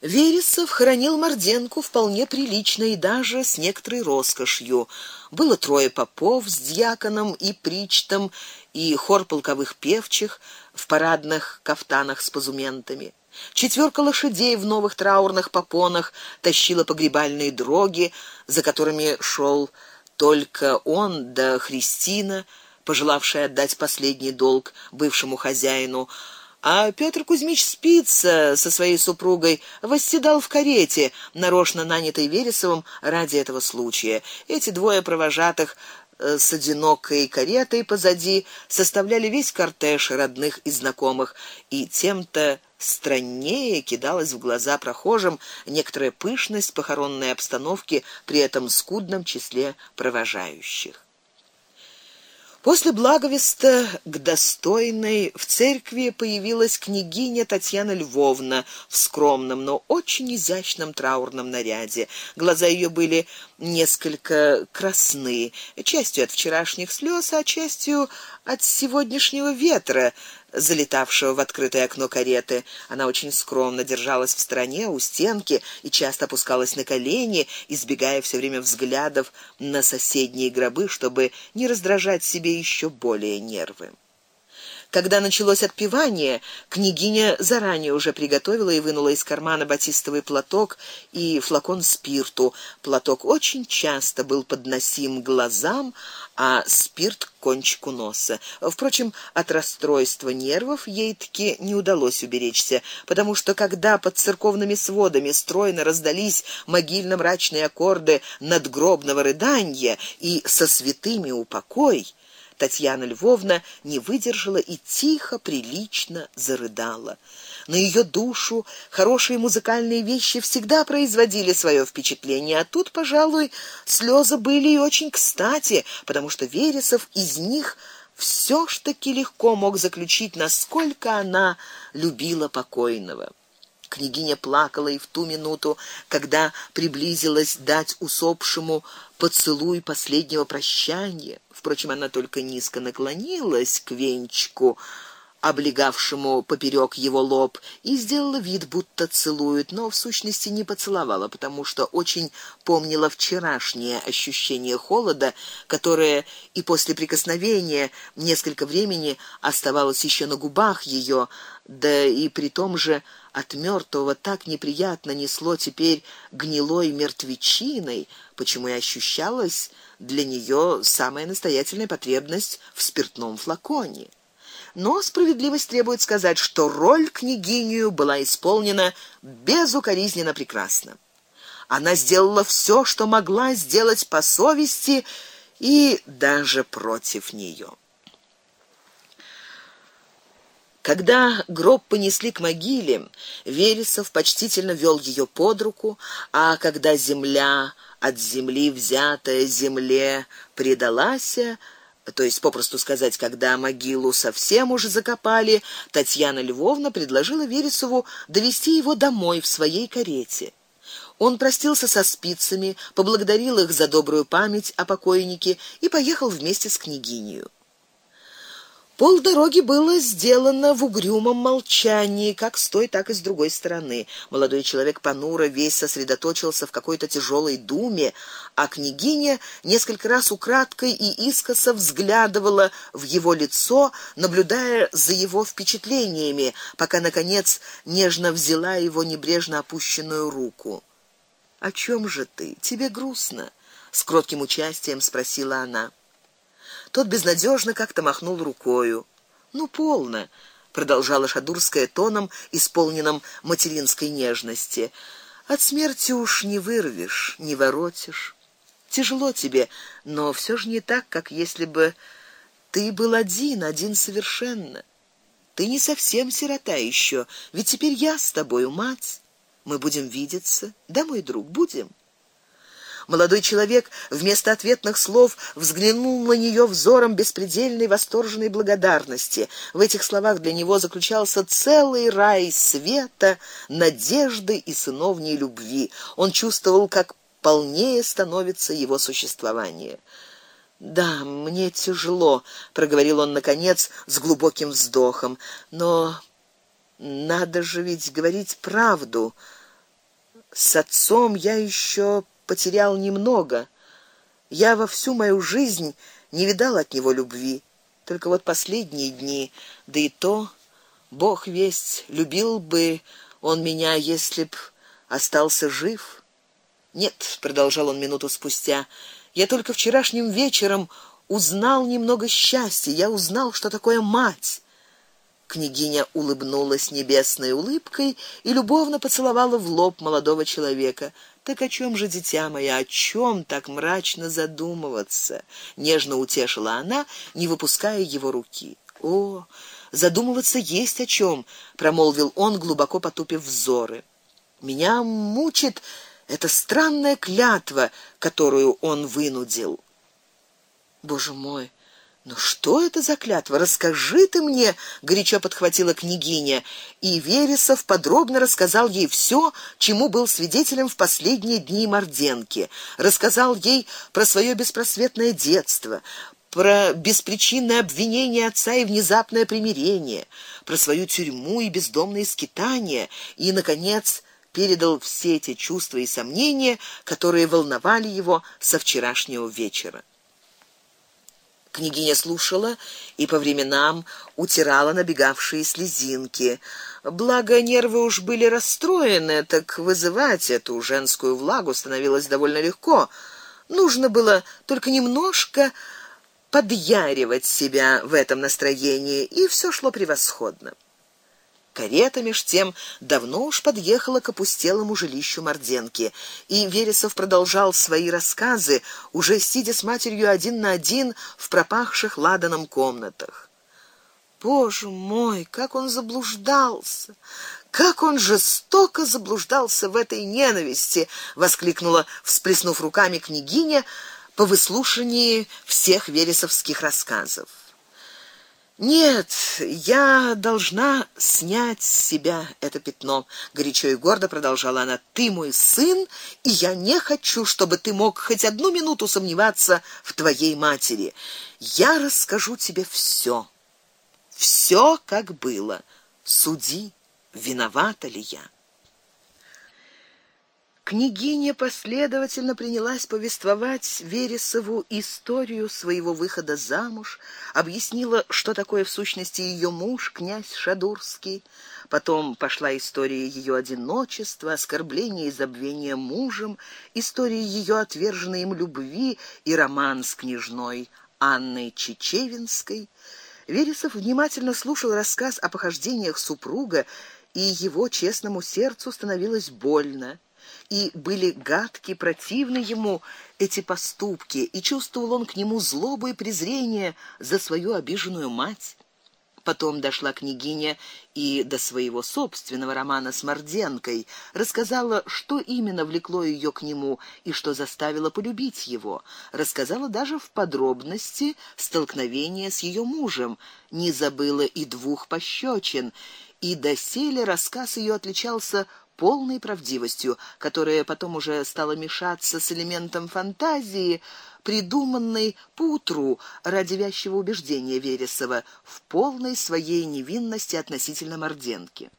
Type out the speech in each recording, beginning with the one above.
Вересов хоронил Морденку вполне прилично и даже с некоторой роскошью. Было трое попов с диаконом и причтом и хор полковых певчих в парадных кафтанах с позументами. Четверка лошадей в новых траурных попонах тащила погребальные дроги, за которыми шел только он да Христина, пожелавшая отдать последний долг бывшему хозяину а Петр Кузьмич Спица со своей супругой восседал в карете, нарочно нанятой Вересовым ради этого случая. Эти двое провожатых э, с одинокой каретой позади составляли весь кортеж родных и знакомых, и тем-то страннее кидалась в глаза прохожим некоторая пышность похоронной обстановки при этом скудном числе провожающих. После благовеста к достойной в церкви появилась княгиня Татьяна Львовна в скромном, но очень изящном траурном наряде. Глаза ее были несколько красны, частью от вчерашних слез, а частью от сегодняшнего ветра, залетавшего в открытое окно кареты. Она очень скромно держалась в стороне у стенки и часто опускалась на колени, избегая все время взглядов на соседние гробы, чтобы не раздражать себе еще более нервы. Когда началось отпевание, княгиня заранее уже приготовила и вынула из кармана батистовый платок и флакон спирту. Платок очень часто был подносим глазам, а спирт к кончику носа. Впрочем, от расстройства нервов ей таки не удалось уберечься, потому что когда под церковными сводами стройно раздались могильно-мрачные аккорды надгробного рыдания и со святыми упокой, Татьяна Львовна не выдержала и тихо, прилично зарыдала. На ее душу хорошие музыкальные вещи всегда производили свое впечатление, а тут, пожалуй, слезы были и очень кстати, потому что Вересов из них все ж таки легко мог заключить, насколько она любила покойного. Княгиня плакала и в ту минуту, когда приблизилась дать усопшему поцелуй последнего прощания. Впрочем, она только низко наклонилась к венчику, облегавшему поперек его лоб, и сделала вид, будто целует, но в сущности не поцеловала, потому что очень помнила вчерашнее ощущение холода, которое и после прикосновения несколько времени оставалось еще на губах ее, да и при том же от мертвого так неприятно несло теперь гнилой мертвечиной, почему и ощущалась для нее самая настоятельная потребность в спиртном флаконе. Но справедливость требует сказать, что роль княгиню была исполнена безукоризненно прекрасно. Она сделала все, что могла сделать по совести и даже против нее. Когда гроб понесли к могиле, Вересов почтительно вел ее под руку, а когда земля от земли взятая земле предалась, то есть попросту сказать, когда могилу совсем уже закопали, Татьяна Львовна предложила Вересову довести его домой в своей карете. Он простился со спицами, поблагодарил их за добрую память о покойнике и поехал вместе с княгиней. Пол дороги было сделано в угрюмом молчании, как с той, так и с другой стороны. Молодой человек понуро весь сосредоточился в какой-то тяжелой думе, а княгиня несколько раз украдкой и искоса взглядывала в его лицо, наблюдая за его впечатлениями, пока наконец нежно взяла его небрежно опущенную руку. "О чем же ты? Тебе грустно?" с кротким участием спросила она. Тот безнадежно как-то махнул рукой. Ну полно, продолжала Шадурская тоном, исполненным материнской нежности. От смерти уж не вырвешь, не воротишь. Тяжело тебе, но все же не так, как если бы ты был один, один совершенно. Ты не совсем сирота еще, ведь теперь я с тобою мать. Мы будем видеться, да, мой друг, будем. Молодой человек вместо ответных слов взглянул на нее взором беспредельной восторженной благодарности. В этих словах для него заключался целый рай света, надежды и сыновней любви. Он чувствовал, как полнее становится его существование. Да, мне тяжело, проговорил он наконец с глубоким вздохом. Но надо же ведь говорить правду. С отцом я еще потерял немного. Я во всю мою жизнь не видал от него любви. Только вот последние дни, да и то Бог весть, любил бы он меня, если б остался жив. Нет, продолжал он минуту спустя. Я только вчерашним вечером узнал немного счастья. Я узнал, что такое мать. Княгиня улыбнулась небесной улыбкой и любовно поцеловала в лоб молодого человека. Так о чем же, дитя моя, о чем так мрачно задумываться? нежно утешила она, не выпуская его руки. О, задумываться есть о чем, промолвил он, глубоко потупив взоры. Меня мучит эта странная клятва, которую он вынудил. Боже мой, но что это за клятва? Расскажи ты мне, горячо подхватила княгиня, и Вересов подробно рассказал ей все, чему был свидетелем в последние дни Морденки. Рассказал ей про свое беспросветное детство, про беспричинное обвинение отца и внезапное примирение, про свою тюрьму и бездомные скитания, и наконец передал все эти чувства и сомнения, которые волновали его со вчерашнего вечера. Княгиня слушала и по временам утирала набегавшие слезинки. Благо нервы уж были расстроены, так вызывать эту женскую влагу становилось довольно легко. Нужно было только немножко подъяривать себя в этом настроении, и все шло превосходно. Карета меж тем давно уж подъехала к опустелому жилищу Морденки, и Вересов продолжал свои рассказы, уже сидя с матерью один на один в пропахших ладаном комнатах. Боже мой, как он заблуждался! Как он жестоко заблуждался в этой ненависти, воскликнула, всплеснув руками княгиня по выслушании всех вересовских рассказов. Нет, я должна снять с себя это пятно, горячо и гордо продолжала она. Ты мой сын, и я не хочу, чтобы ты мог хоть одну минуту сомневаться в твоей матери. Я расскажу тебе все, все, как было. Суди, виновата ли я? Княгиня последовательно принялась повествовать Вересову историю своего выхода замуж, объяснила, что такое в сущности ее муж, князь Шадурский. Потом пошла история ее одиночества, оскорбления и забвения мужем, история ее отверженной им любви и роман с княжной Анной Чечевинской. Вересов внимательно слушал рассказ о похождениях супруга, и его честному сердцу становилось больно и были гадки, противны ему эти поступки, и чувствовал он к нему злобу и презрение за свою обиженную мать. Потом дошла княгиня и до своего собственного романа с Морденкой, рассказала, что именно влекло ее к нему и что заставило полюбить его. Рассказала даже в подробности столкновение с ее мужем, не забыла и двух пощечин, и доселе рассказ ее отличался полной правдивостью, которая потом уже стала мешаться с элементом фантазии, придуманной поутру ради вязчего убеждения Вересова в полной своей невинности относительно Морденки.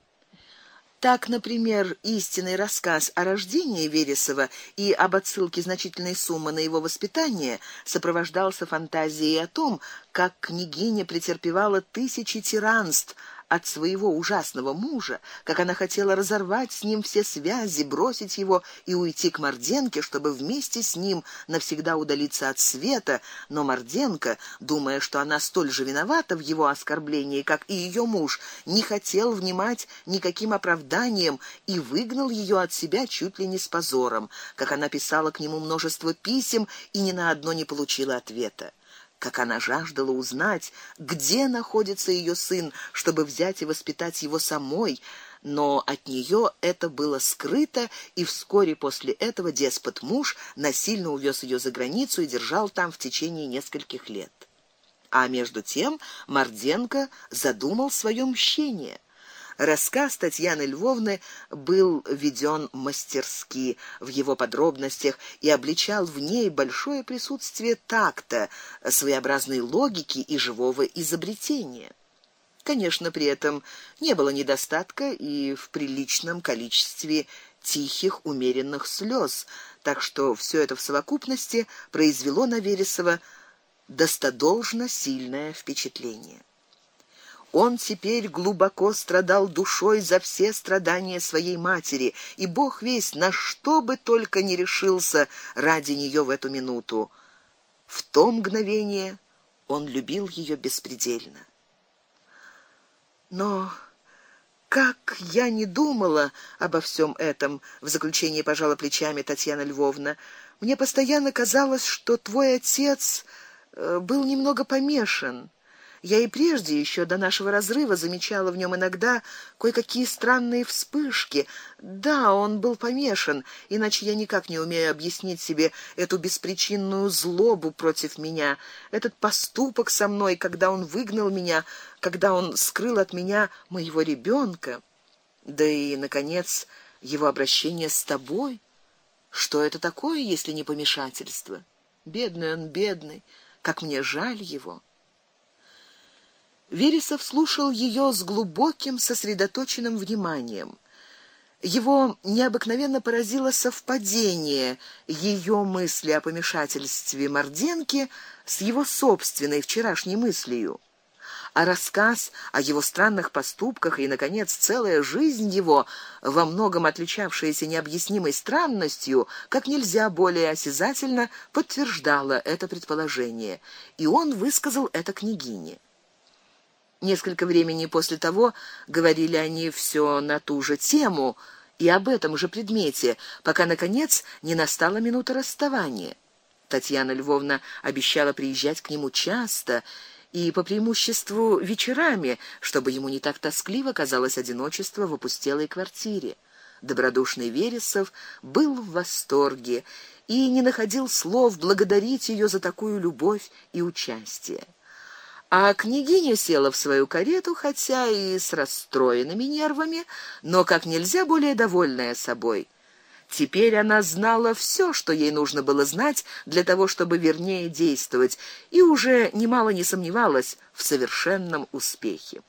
Так, например, истинный рассказ о рождении Вересова и об отсылке значительной суммы на его воспитание сопровождался фантазией о том, как княгиня претерпевала тысячи тиранств от своего ужасного мужа, как она хотела разорвать с ним все связи, бросить его и уйти к Морденке, чтобы вместе с ним навсегда удалиться от света, но Морденко, думая, что она столь же виновата в его оскорблении, как и ее муж, не хотел внимать никаким оправданиям и выгнал ее от себя чуть ли не с позором, как она писала к нему множество писем и ни на одно не получила ответа как она жаждала узнать, где находится ее сын, чтобы взять и воспитать его самой, но от нее это было скрыто, и вскоре после этого деспот муж насильно увез ее за границу и держал там в течение нескольких лет. А между тем Морденко задумал свое мщение. Рассказ Татьяны Львовны был веден мастерски в его подробностях и обличал в ней большое присутствие такта, своеобразной логики и живого изобретения. Конечно, при этом не было недостатка и в приличном количестве тихих, умеренных слез, так что все это в совокупности произвело на Вересова достаточно сильное впечатление. Он теперь глубоко страдал душой за все страдания своей матери, и Бог весь на что бы только не решился ради нее в эту минуту. В то мгновение он любил ее беспредельно. Но как я не думала обо всем этом, в заключение пожала плечами Татьяна Львовна. Мне постоянно казалось, что твой отец э, был немного помешан. Я и прежде еще до нашего разрыва замечала в нем иногда кое-какие странные вспышки. Да, он был помешан, иначе я никак не умею объяснить себе эту беспричинную злобу против меня, этот поступок со мной, когда он выгнал меня, когда он скрыл от меня моего ребенка, да и наконец его обращение с тобой. Что это такое, если не помешательство? Бедный он, бедный, как мне жаль его. Вересов слушал ее с глубоким сосредоточенным вниманием. Его необыкновенно поразило совпадение ее мысли о помешательстве Морденки с его собственной вчерашней мыслью. А рассказ о его странных поступках и наконец целая жизнь его, во многом отличавшаяся необъяснимой странностью, как нельзя более осязательно подтверждала это предположение, и он высказал это княгине. Несколько времени после того говорили они все на ту же тему и об этом же предмете, пока наконец не настала минута расставания. Татьяна Львовна обещала приезжать к нему часто и по преимуществу вечерами, чтобы ему не так тоскливо казалось одиночество в опустелой квартире. Добродушный Вересов был в восторге и не находил слов благодарить ее за такую любовь и участие. А княгиня села в свою карету, хотя и с расстроенными нервами, но как нельзя более довольная собой. Теперь она знала все, что ей нужно было знать для того, чтобы вернее действовать, и уже немало не сомневалась в совершенном успехе.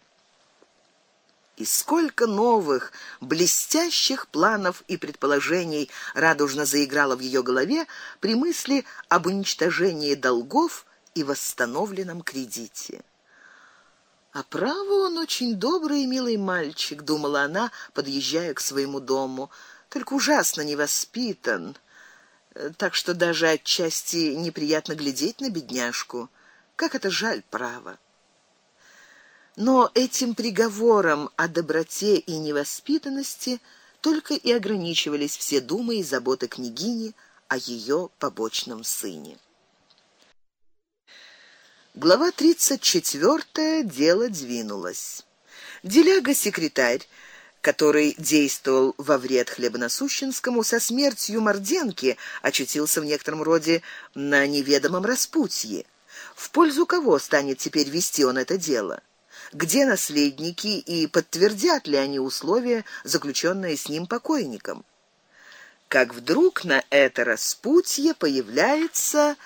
И сколько новых, блестящих планов и предположений радужно заиграло в ее голове при мысли об уничтожении долгов и восстановленном кредите. А право он очень добрый и милый мальчик, думала она, подъезжая к своему дому, только ужасно невоспитан. Так что даже отчасти неприятно глядеть на бедняжку. Как это жаль, право. Но этим приговором о доброте и невоспитанности только и ограничивались все думы и заботы княгини о ее побочном сыне. Глава 34. Дело двинулось. Деляга-секретарь, который действовал во вред хлебоносущенскому, со смертью Морденки очутился в некотором роде на неведомом распутье. В пользу кого станет теперь вести он это дело? Где наследники и подтвердят ли они условия, заключенные с ним покойником? Как вдруг на это распутье появляется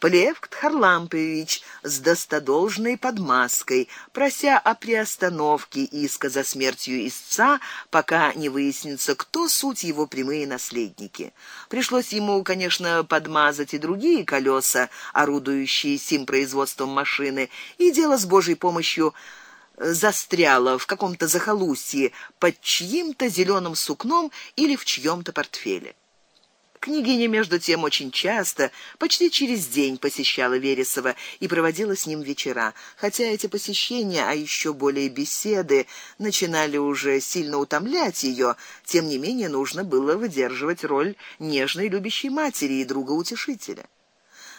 Плевкт Харлампович с достодолжной подмазкой, прося о приостановке иска за смертью истца, пока не выяснится, кто суть его прямые наследники. Пришлось ему, конечно, подмазать и другие колеса, орудующие сим производством машины, и дело с Божьей помощью застряло в каком-то захолустье под чьим-то зеленым сукном или в чьем то портфеле. Княгиня между тем очень часто, почти через день посещала Вересова и проводила с ним вечера, хотя эти посещения, а еще более беседы, начинали уже сильно утомлять ее, тем не менее нужно было выдерживать роль нежной любящей матери и друга-утешителя.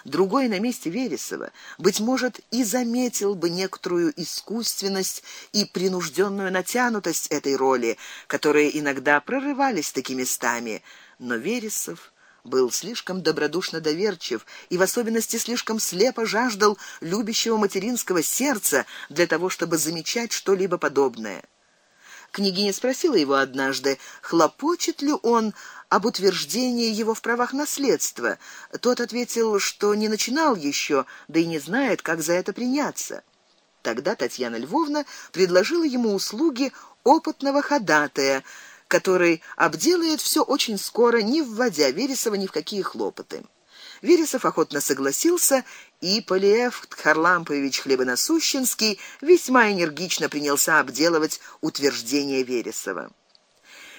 Другой на месте Вересова, быть может, и заметил бы некоторую искусственность и принужденную натянутость этой роли, которые иногда прорывались такими местами, но Вересов был слишком добродушно доверчив и в особенности слишком слепо жаждал любящего материнского сердца для того, чтобы замечать что-либо подобное. Княгиня спросила его однажды, хлопочет ли он об утверждении его в правах наследства. Тот ответил, что не начинал еще, да и не знает, как за это приняться. Тогда Татьяна Львовна предложила ему услуги опытного ходатая, который обделает все очень скоро, не вводя Вересова ни в какие хлопоты. Вересов охотно согласился, и Полиев Харлампович Хлебоносущенский весьма энергично принялся обделывать утверждения Вересова.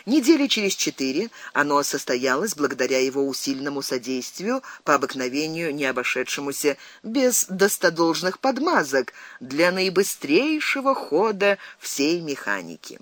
Недели через четыре оно состоялось благодаря его усиленному содействию, по обыкновению не обошедшемуся без достодолжных подмазок для наибыстрейшего хода всей механики.